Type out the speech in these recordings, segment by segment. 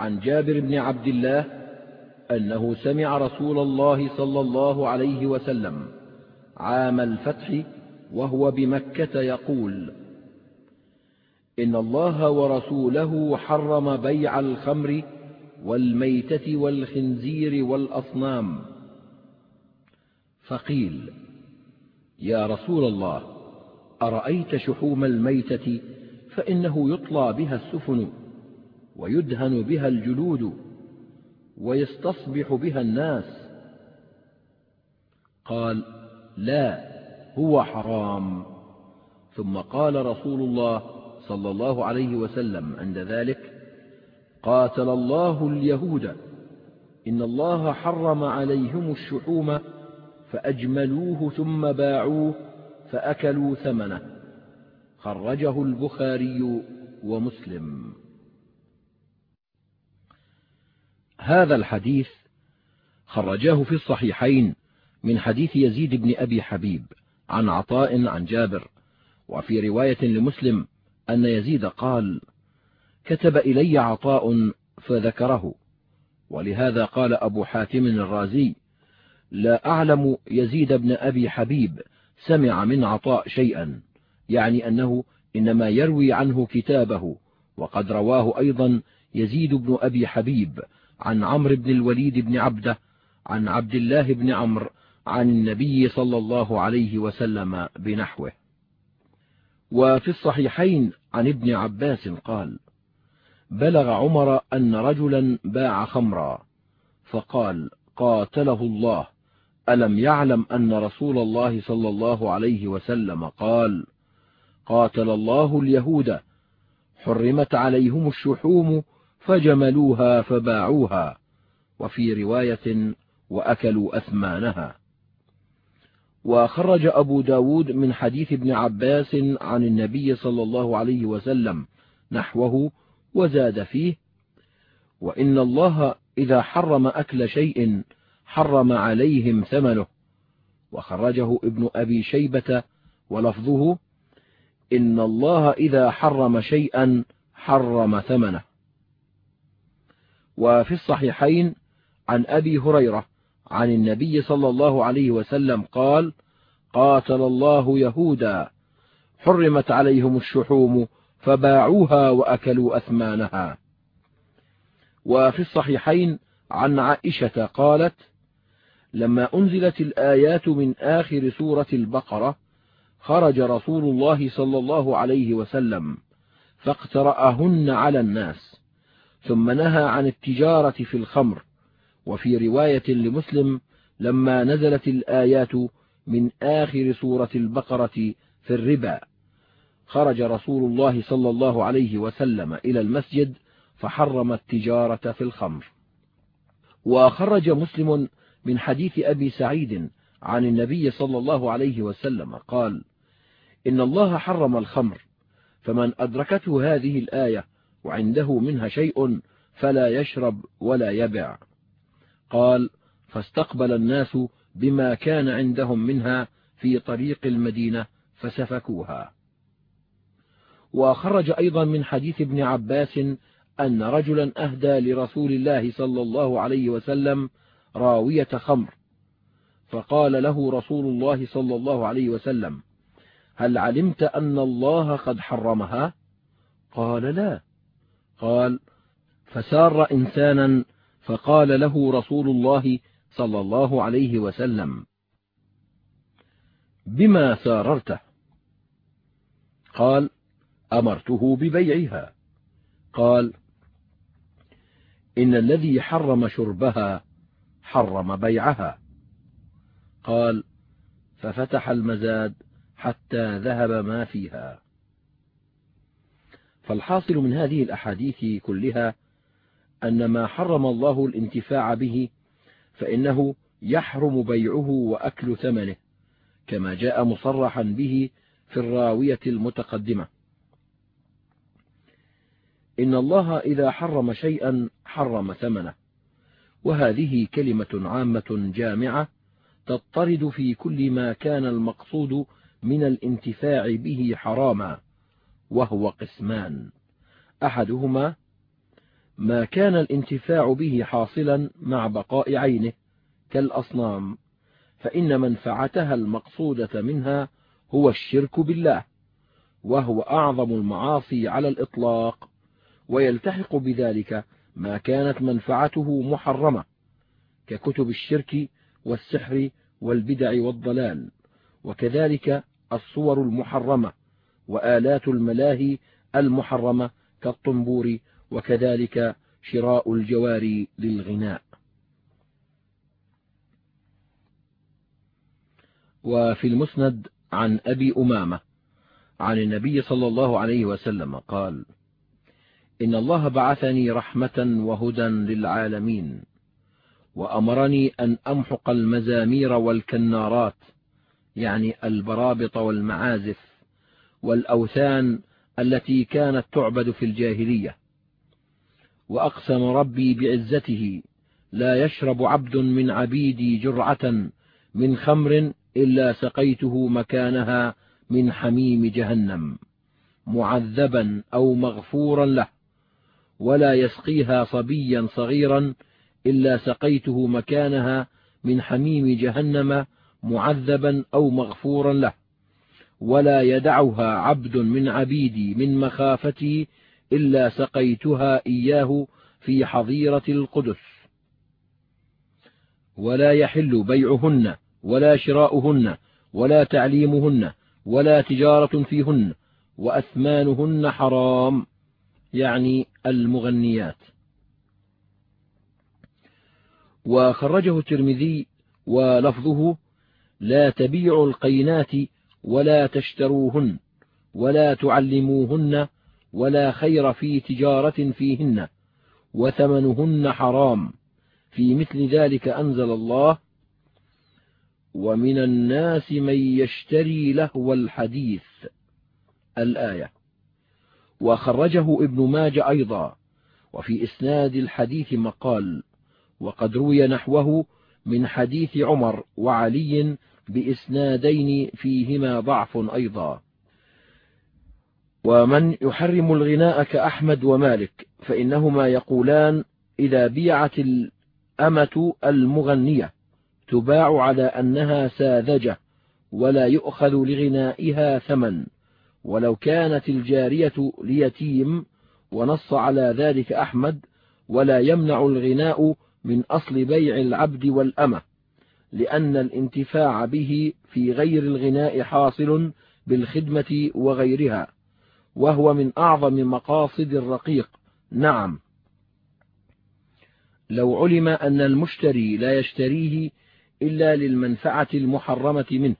عن جابر بن عبد الله أنه سمع رسول الله صلى الله عليه وسلم عام الفتح وهو بمكة يقول إن الله ورسوله حرم بيع الخمر والميتة والخنزير والأصنام. فقيل يا رسول الله أرأيت شحوم الميتة؟ فإنه يطلى بها السفن. ويدهن بها الجلود ويستصبح بها الناس. قال لا هو حرام. ثم قال رسول الله صلى الله عليه وسلم عند ذلك قاتل الله اليهود. إن الله حرم عليهم الشحوم فأجملوه ثم باعوه فأكلوا ثمنه. خرجه البخاري ومسلم. هذا الحديث خرجاه في الصحيحين من حديث يزيد بن أبي حبيب عن عطاء عن جابر وفي رواية لمسلم أن يزيد قال كتب إلي عطاء فذكره ولهذا قال أبو حاتم الرازي لا أعلم يزيد بن أبي حبيب سمع من عطاء شيئا يعني أنه إنما يروي عنه كتابه وقد رواه أيضا يزيد بن أبي حبيب عن عمرو بن الوليد بن عبده عن عبد الله بن عمرو عن النبي صلى الله عليه وسلم بنحوه. وفي الصحيحين عن ابن عباس قال بلغ عمر أن رجلا باع خمرا فقال قاتله الله ألم يعلم أن رسول الله صلى الله عليه وسلم قال قاتل الله اليهود حرمت عليهم الشحوم فجملوها فباعوها وفي رواية وأكلوا أثمانها. وخرج أبو ب داود من حديث ابن عباس عن النبي صلى الله عليه وسلم نحوه وزاد فيه وإن الله إذا حرم أكل شيء حرم عليهم ثمنه. وخرجه ابن أبي شيبة ولفظه إن الله إذا حرم شيئا حرم ثمنه. وفي الصحيحين عن أبي هريرة عن النبي صلى الله عليه وسلم قال قاتل الله يهودا حرمت عليهم الشحوم فباعوها وأكلوا أثمانها. وفي الصحيحين عن عائشة قالت لما أنزلت الآيات من آخر سورة البقرة خرج رسول الله صلى الله عليه وسلم فاقترأهن على الناس. ثم نهى عن التجارة في الخمر. وفي رواية لمسلم لما نزلت الآيات من آخر سورة البقرة في الربا خرج رسول الله صلى الله عليه وسلم إلى المسجد فحرم التجارة في الخمر. وخرج مسلم من حديث أبي سعيد عن النبي صلى الله عليه وسلم قال إن الله حرم الخمر فمن أدركته هذه الآية وعنده منها شيء فلا يشرب ولا يبع. قال فاستقبل الناس بما كان عندهم منها في طريق المدينة فسفكوها. وخرج أيضا من حديث ابن عباس أن رجلا أهدى لرسول الله صلى الله عليه وسلم راوية خمر فقال له رسول الله صلى الله عليه وسلم هل علمت أن الله قد حرمها؟ قال لا. قال فسار إنسانا فقال له رسول الله صلى الله عليه وسلم بما ساررته؟ قال أمرته ببيعها. قال إن الذي حرم شربها حرم بيعها. قال ففتح المزاد حتى ذهب ما فيها. فالحاصل من هذه الأحاديث كلها أن ما حرم الله الانتفاع به فإنه يحرم بيعه وأكل ثمنه كما جاء مصرحا به في الراوية المتقدمة. إن الله إذا حرم شيئا حرم ثمنه وهذه كلمة عامة جامعة تضطرد في كل ما كان المقصود من الانتفاع به حراما. وهو قسمان. أحدهما ما كان الانتفاع به حاصلا مع بقاء عينه كالأصنام فإن منفعتها المقصودة منها هو الشرك بالله وهو أعظم المعاصي على الإطلاق ويلتحق بذلك ما كانت منفعته محرمة ككتب الشرك والسحر والبدع والضلال وكذلك الصور المحرمة. وآلات الملاهي المحرمة كالطنبور وكذلك شراء الجواري للغناء. وفي المسند عن أبي أمامة عن النبي صلى الله عليه وسلم قال إن الله بعثني رحمة وهدى للعالمين وأمرني أن أمحق المزامير والكنارات يعني البرابط والمعازف والأوثان التي كانت تعبد في الجاهلية. وأقسم ربي بعزته لا يشرب عبد من عبيدي جرعة من خمر إلا سقيته مكانها من حميم جهنم معذبا أو مغفورا له ولا يسقيها صبيا صغيرا إلا سقيته مكانها من حميم جهنم معذبا أو مغفورا له. ولا يدعها عبد من عبيدي من مخافتي إلا سقيتها إياه في حظيرة القدس. ولا يحل بيعهن ولا شراؤهن ولا تعليمهن ولا تجارة فيهن وأثمانهن حرام يعني المغنيات. وخرجه الترمذي ولفظه لا تبيعوا القينات ولا تشتروهن ولا تعلموهن ولا خير في تجارة فيهن وثمنهن حرام. في مثل ذلك أنزل الله ومن الناس من يشتري لهو الحديث. الآية. وخرجه ابن ماجه أيضا وفي إسناد الحديث مقال وقد روي نحوه من حديث عمر وعلي بإسنادين فيهما ضعف أيضا. ومن يحرم الغناء كأحمد ومالك فإنهما يقولان إذا بيعت الأمة المغنية تباع على أنها ساذجة ولا يؤخذ لغنائها ثمن. ولو كانت الجارية ليتيم ونص على ذلك أحمد ولا يمنع الغناء من أصل بيع العبد والأمة. لأن الانتفاع به في غير الغناء حاصل بالخدمة وغيرها وهو من أعظم مقاصد الرقيق. نعم. لو علم أن المشتري لا يشتريه إلا للمنفعة المحرمة منه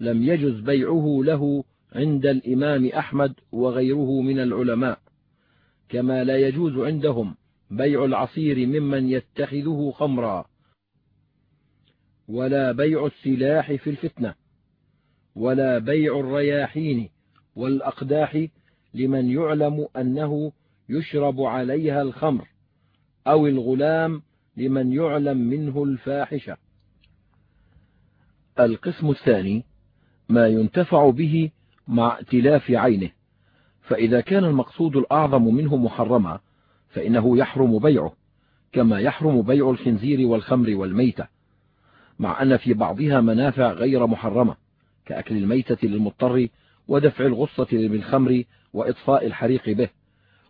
لم يجز بيعه له عند الإمام أحمد وغيره من العلماء. كما لا يجوز عندهم بيع العصير ممن يتخذه خمرا. ولا بيع السلاح في الفتنة ولا بيع الرياحين والأقداح لمن يعلم أنه يشرب عليها الخمر أو الغلام لمن يعلم منه الفاحشة. القسم الثاني ما ينتفع به مع ائتلاف عينه فإذا كان المقصود الأعظم منه محرما فإنه يحرم بيعه كما يحرم بيع الخنزير والخمر والميتة. مع أن في بعضها منافع غير محرمة كأكل الميتة للمضطر ودفع الغصة بالخمر وإطفاء الحريق به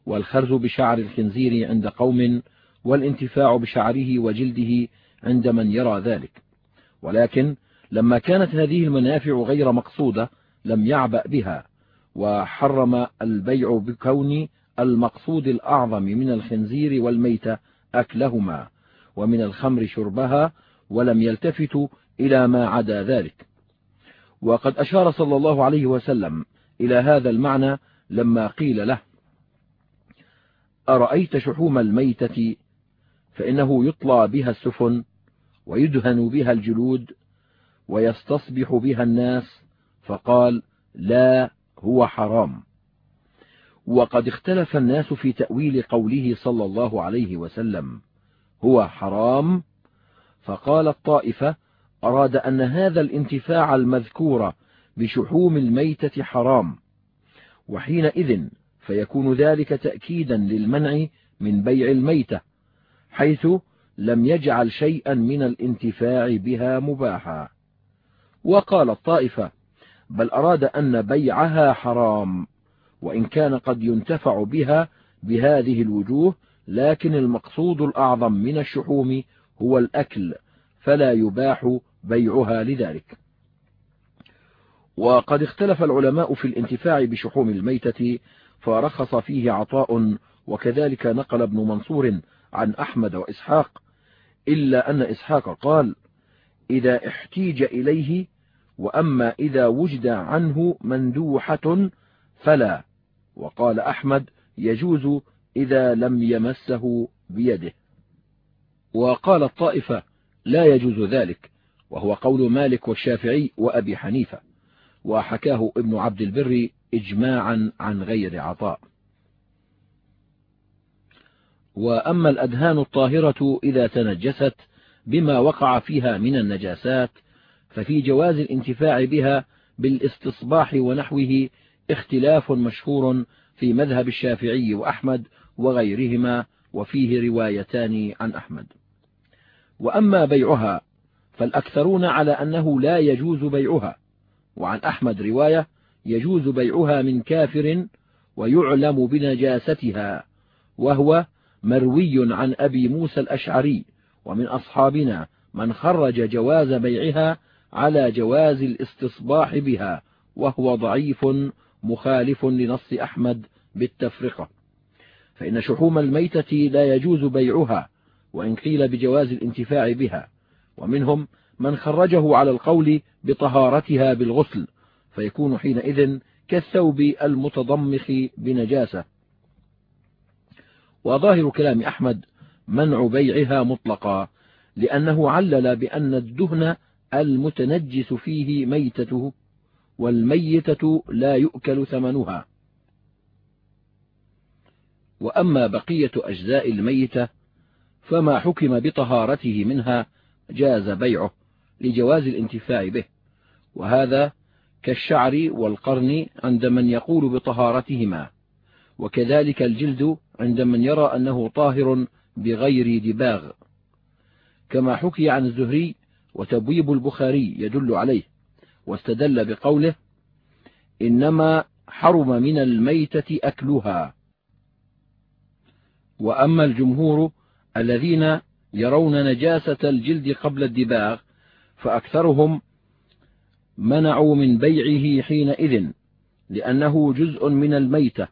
والخرز بشعر الخنزير عند قوم والانتفاع بشعره وجلده عند من يرى ذلك. ولكن لما كانت هذه المنافع غير مقصودة لم يعبأ بها وحرم البيع بكون المقصود الأعظم من الخنزير والميتة أكلهما ومن الخمر شربها ولم يلتفتوا إلى ما عدا ذلك. وقد أشار صلى الله عليه وسلم إلى هذا المعنى لما قيل له أرأيت شحوم الميتة فإنه يطلى بها السفن ويدهن بها الجلود ويستصبح بها الناس فقال لا هو حرام. وقد اختلف الناس في تأويل قوله صلى الله عليه وسلم هو حرام فقال الطائفة أراد أن هذا الانتفاع المذكور بشحوم الميتة حرام. وحينئذ فيكون ذلك تأكيدا للمنع من بيع الميتة حيث لم يجعل شيئا من الانتفاع بها مباحا. وقال الطائفة بل أراد أن بيعها حرام وإن كان قد ينتفع بها بهذه الوجوه لكن المقصود الأعظم من الشحوم هو الأكل فلا يباح بيعها لذلك. وقد اختلف العلماء في الانتفاع بشحوم الميتة فرخص فيه عطاء وكذلك نقل ابن منصور عن أحمد وإسحاق إلا أن إسحاق قال إذا احتيج إليه وأما إذا وجد عنه مندوحة فلا. وقال أحمد يجوز إذا لم يمسه بيده. وقال الطائفة لا يجوز ذلك وهو قول مالك والشافعي وأبي حنيفة وحكاه ابن عبد البر إجماعا عن غير عطاء. وأما الأدهان الطاهرة إذا تنجست بما وقع فيها من النجاسات ففي جواز الانتفاع بها بالاستصباح ونحوه اختلاف مشهور في مذهب الشافعي وأحمد وغيرهما وفيه روايتان عن أحمد. وأما بيعها فالأكثرون على أنه لا يجوز بيعها. وعن أحمد رواية يجوز بيعها من كافر ويعلم بنجاستها وهو مروي عن أبي موسى الأشعري ومن أصحابنا من خرج جواز بيعها على جواز الاستصباح بها وهو ضعيف مخالف لنص أحمد بالتفرقة. فإن شحوم الميتة لا يجوز بيعها. وإن قيل بجواز الانتفاع بها. ومنهم من خرجه على القول بطهارتها بالغسل فيكون حينئذ كالثوب المتضمخ بنجاسة. وظاهر كلام أحمد منع بيعها مطلقا لأنه علل بأن الدهن المتنجس فيه ميتته والميتة لا يؤكل ثمنها. وأما بقية أجزاء الميتة فما حكم بطهارته منها جاز بيعه لجواز الانتفاع به. وهذا كالشعر والقرن عند من يقول بطهارتهما. وكذلك الجلد عند من يرى أنه طاهر بغير دباغ. كما حكي عن الزهري وتبويب البخاري يدل عليه. واستدل بقوله إنما حرم من الميتة أكلها. وأما الجمهور الذين يرون نجاسة الجلد قبل الدباغ فأكثرهم منعوا من بيعه حينئذ لأنه جزء من الميتة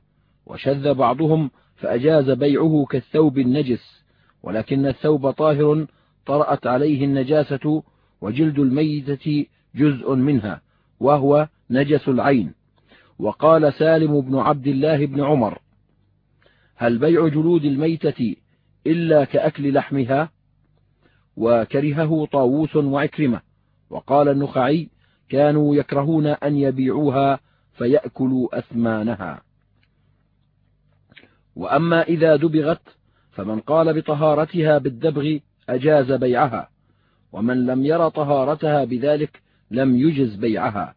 وشذ بعضهم فأجاز بيعه كالثوب النجس ولكن الثوب طاهر طرأت عليه النجاسة وجلد الميتة جزء منها وهو نجس العين. وقال سالم بن عبد الله بن عمر هل بيع جلود الميتة إلا كأكل لحمها وكرهه طاووس وعكرمة. وقال النخعي كانوا يكرهون أن يبيعوها فيأكلوا أثمانها. وأما إذا دبغت فمن قال بطهارتها بالدبغ أجاز بيعها ومن لم ير طهارتها بذلك لم يجز بيعها.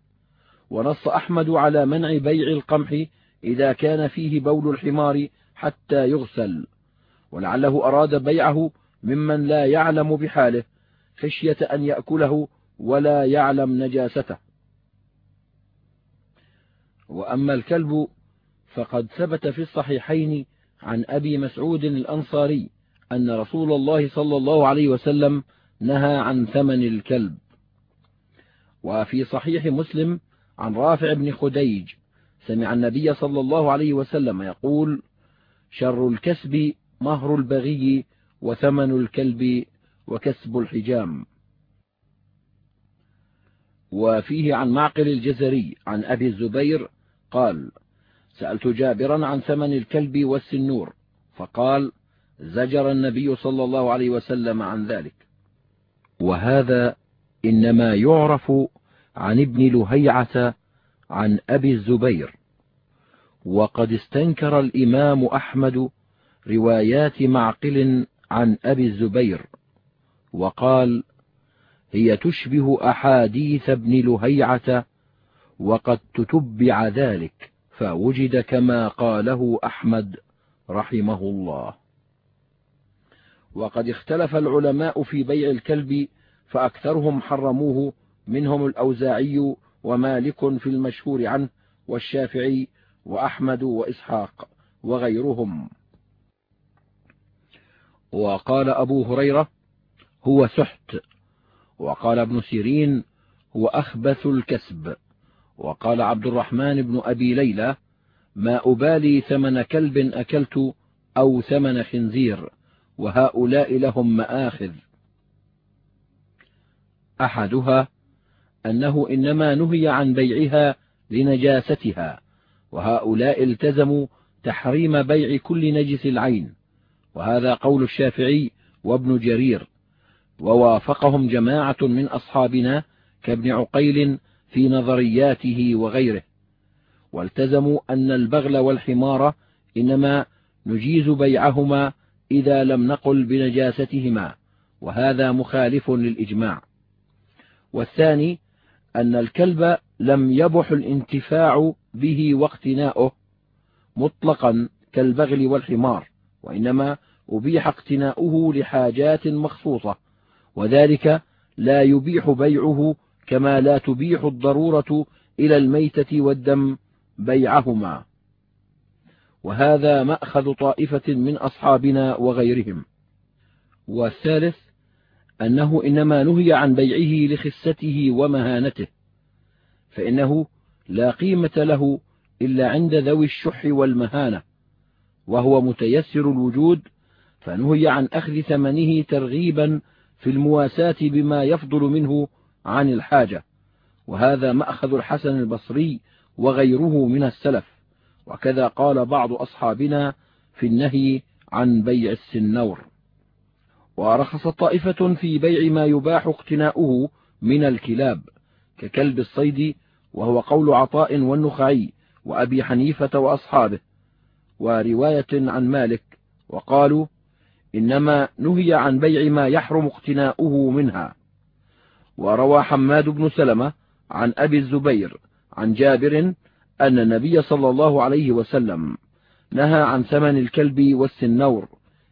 ونص أحمد على منع بيع القمح إذا كان فيه بول الحمار حتى يغسل. ولعله أراد بيعه ممن لا يعلم بحاله خشية أن يأكله ولا يعلم نجاسته. وأما الكلب فقد ثبت في الصحيحين عن أبي مسعود الأنصاري أن رسول الله صلى الله عليه وسلم نهى عن ثمن الكلب. وفي صحيح مسلم عن رافع بن خديج سمع النبي صلى الله عليه وسلم يقول شر الكسب مهر البغي وثمن الكلب وكسب الحجام. وفيه عن معقل الجزري عن أبي الزبير قال سألت جابرا عن ثمن الكلب والسنور فقال زجر النبي صلى الله عليه وسلم عن ذلك. وهذا إنما يعرف عن ابن لهيعة عن أبي الزبير. وقد استنكر الإمام أحمد روايات معقل عن أبي الزبير وقال هي تشبه أحاديث ابن لهيعة وقد تتبع ذلك فوجد كما قاله أحمد رحمه الله. وقد اختلف العلماء في بيع الكلب فأكثرهم حرموه منهم الأوزاعي ومالك في المشهور عنه والشافعي وأحمد وإسحاق وغيرهم. وقال أبو هريرة هو سحت وقال ابن سيرين هو أخبث الكسب وقال عبد الرحمن بن أبي ليلى ما أبالي ثمن كلب أكلت أو ثمن خنزير وهؤلاء لهم مآخذ. أحدها أنه إنما نهي عن بيعها لنجاستها وهؤلاء التزموا تحريم بيع كل نجس العين. وهذا قول الشافعي وابن جرير ووافقهم جماعة من أصحابنا كابن عقيل في نظرياته وغيره والتزموا أن البغل والحمار إنما نجيز بيعهما إذا لم نقل بنجاستهما وهذا مخالف للإجماع. والثاني أن الكلب لم يبح الانتفاع به واقتناؤه مطلقا كالبغل والحمار. وإنما أبيح اقتناؤه لحاجات مخصوصة وذلك لا يبيح بيعه كما لا تبيح الضرورة إلى الميتة والدم بيعهما. وهذا مأخذ طائفة من أصحابنا وغيرهم. والثالث أنه إنما نهي عن بيعه لخسته ومهانته فإنه لا قيمة له إلا عند ذوي الشح والمهانة. وهو متيسر الوجود فنهي عن أخذ ثمنه ترغيبا في المواساة بما يفضل منه عن الحاجة. وهذا مأخذ الحسن البصري وغيره من السلف. وكذا قال بعض أصحابنا في النهي عن بيع السنور. ورخص طائفة في بيع ما يباح اقتناؤه من الكلاب ككلب الصيد وهو قول عطاء والنخعي وأبي حنيفة وأصحابه. ورواية عن مالك وقالوا إنما نهي عن بيع ما يحرم اقتناؤه منها. وروى حماد بن سلمة عن أبي الزبير عن جابر أن النبي صلى الله عليه وسلم نهى عن ثمن الكلب والسنور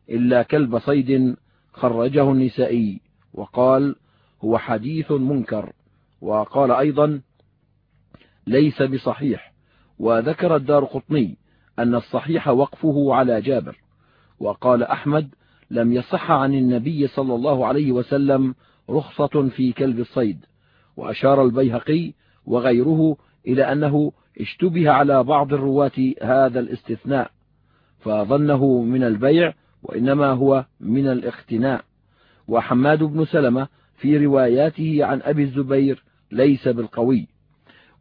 إلا كلب صيد خرجه النسائي وقال هو حديث منكر. وقال أيضا ليس بصحيح وذكر الدار قطني أن الصحيح وقفه على جابر وقال أحمد لم يصح عن النبي صلى الله عليه وسلم رخصة في كلب الصيد. وأشار البيهقي وغيره إلى أنه اشتبه على بعض الرواة هذا الاستثناء فظنه من البيع وإنما هو من الاختناء وحماد بن سلمة في رواياته عن أبي الزبير ليس بالقوي.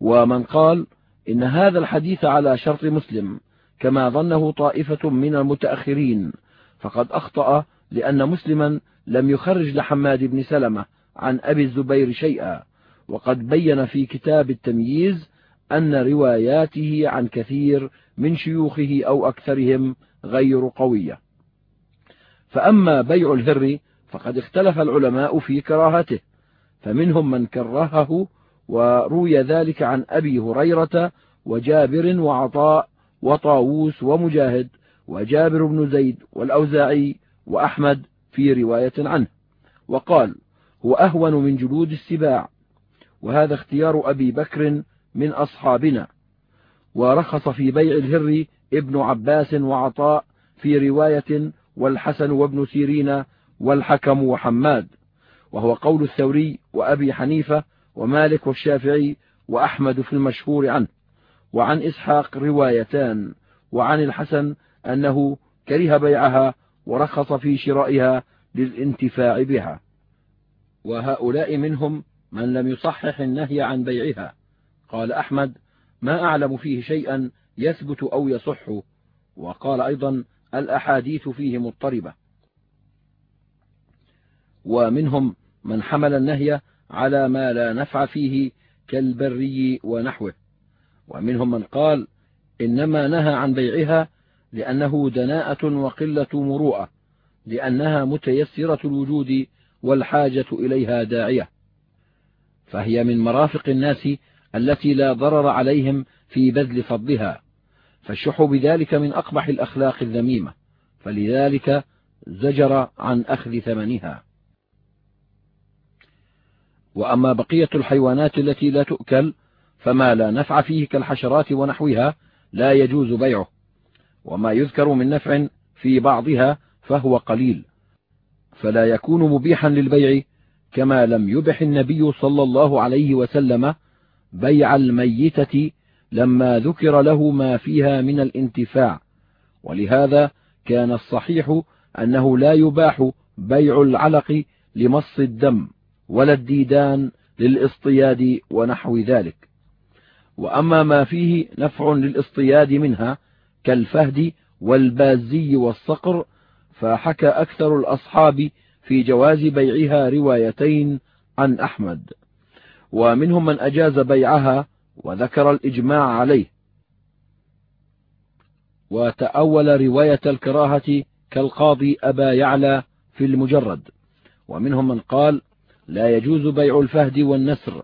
ومن قال إن هذا الحديث على شرط مسلم كما ظنه طائفة من المتأخرين. فقد أخطأ لأن مسلما لم يخرج لحماد بن سلمة عن أبي الزبير شيئا. وقد بين في كتاب التمييز أن رواياته عن كثير من شيوخه أو أكثرهم غير قوية. فأما بيع الهر فقد اختلف العلماء في كراهته. فمنهم من كرهه وروي ذلك عن أبي هريرة وجابر وعطاء وطاووس ومجاهد وجابر بن زيد والأوزاعي وأحمد في رواية عنه. وقال هو أهون من جلود السباع وهذا اختيار أبي بكر من أصحابنا. ورخص في بيع الهر ابن عباس وعطاء في رواية والحسن وابن سيرين والحكم وحماد. وهو قول الثوري وأبي حنيفة ومالك والشافعي وأحمد في المشهور عنه. وعن إسحاق روايتان وعن الحسن أنه كره بيعها ورخص في شرائها للانتفاع بها. وهؤلاء منهم من لم يصحح النهي عن بيعها. قال أحمد ما أعلم فيه شيئا يثبت أو يصح. وقال أيضا الأحاديث فيه مضطربة. ومنهم من حمل النهي على ما لا نفع فيه كالبري ونحوه. ومنهم من قال إنما نهى عن بيعها لأنه دناءة وقلة مروءة لأنها متيسرة الوجود والحاجة إليها داعية. فهي من مرافق الناس التي لا ضرر عليهم في بذل فضلها فالشح بذلك من أقبح الأخلاق الذميمة فلذلك زجر عن أخذ ثمنها. وأما بقية الحيوانات التي لا تؤكل فما لا نفع فيه كالحشرات ونحوها لا يجوز بيعه. وما يذكر من نفع في بعضها فهو قليل. فلا يكون مبيحا للبيع كما لم يبح النبي صلى الله عليه وسلم بيع الميتة لما ذكر له ما فيها من الانتفاع. ولهذا كان الصحيح أنه لا يباح بيع العلق لمص الدم ولا الديدان للاصطياد ونحو ذلك. وأما ما فيه نفع للاصطياد منها كالفهد والبازي والصقر فحكى أكثر الأصحاب في جواز بيعها روايتين عن أحمد. ومنهم من أجاز بيعها وذكر الإجماع عليه. وتأول رواية الكراهة كالقاضي أبا يعلى في المجرد. ومنهم من قال لا يجوز بيع الفهد والنسر.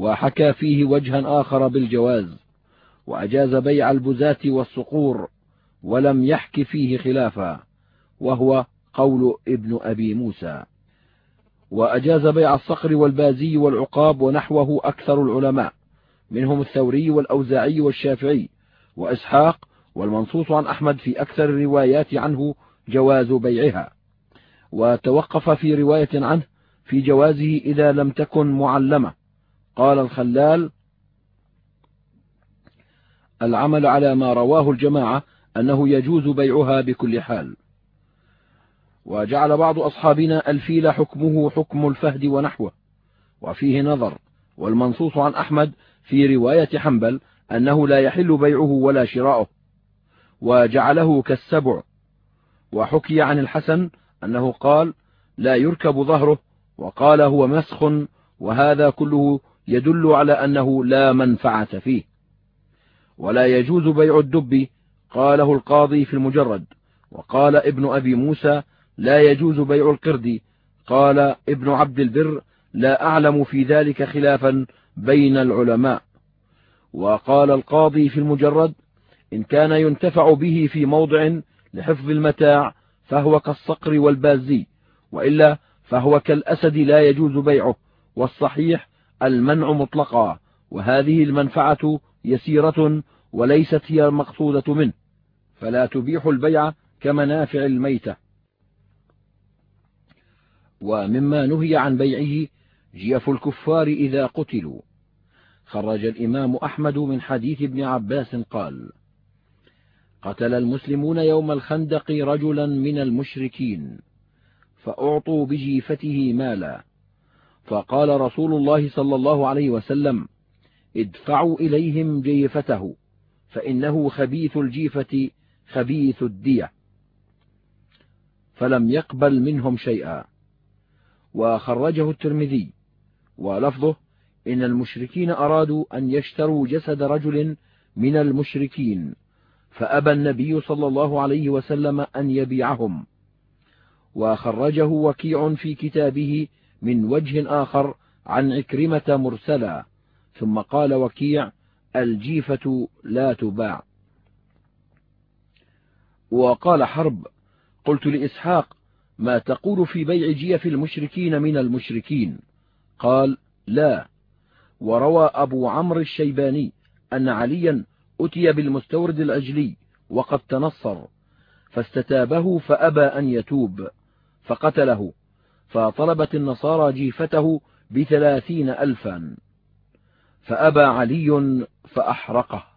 وحكى فيه وجها آخر بالجواز وأجاز بيع البزاة والصقور ولم يحك فيه خلافا وهو قول ابن أبي موسى. وأجاز بيع الصقر والبازي والعقاب ونحوه أكثر العلماء منهم الثوري والأوزاعي والشافعي وإسحاق والمنصوص عن أحمد في أكثر الروايات عنه جواز بيعها. وتوقف في رواية عنه في جوازه إذا لم تكن معلمة. قال الخلال العمل على ما رواه الجماعة أنه يجوز بيعها بكل حال. وجعل بعض أصحابنا الفيل حكمه حكم الفهد ونحوه. وفيه نظر والمنصوص عن أحمد في رواية حنبل أنه لا يحل بيعه ولا شراؤه. وجعله كالسبع. وحكي عن الحسن أنه قال لا يركب ظهره وقال هو مسخ وهذا كله يدل على أنه لا منفعة فيه. ولا يجوز بيع الدب قاله القاضي في المجرد. وقال ابن أبي موسى لا يجوز بيع القرد. قال ابن عبد البر لا أعلم في ذلك خلافا بين العلماء. وقال القاضي في المجرد إن كان ينتفع به في موضع لحفظ المتاع فهو كالصقر والبازي. وإلا فهو كالأسد لا يجوز بيعه. والصحيح المنع مطلقا وهذه المنفعة يسيرة وليست هي المقصودة منه فلا تبيح البيع كمنافع الميتة. ومما نهي عن بيعه جيف الكفار إذا قتلوا. خرج الإمام أحمد من حديث ابن عباس قال قتل المسلمون يوم الخندق رجلا من المشركين فأعطوا بجيفته مالا. فقال رسول الله صلى الله عليه وسلم ادفعوا إليهم جيفته فإنه خبيث الجيفة خبيث الدية. فلم يقبل منهم شيئا. وخرجه الترمذي ولفظه إن المشركين أرادوا أن يشتروا جسد رجل من المشركين فأبى النبي صلى الله عليه وسلم أن يبيعهم. وخرجه وكيع في كتابه من وجه آخر عن عكرمة مرسلا ثم قال وكيع الجيفة لا تباع. وقال حرب قلت لإسحاق ما تقول في بيع جيف المشركين من المشركين؟ قال لا. وروى أبو عمرو الشيباني أن عليا أتي بالمستورد الأجلي وقد تنصر فاستتابه فأبى أن يتوب فقتله. فطلبت النصارى جيفته بثلاثين ألفا. فأبى علي فأحرقه.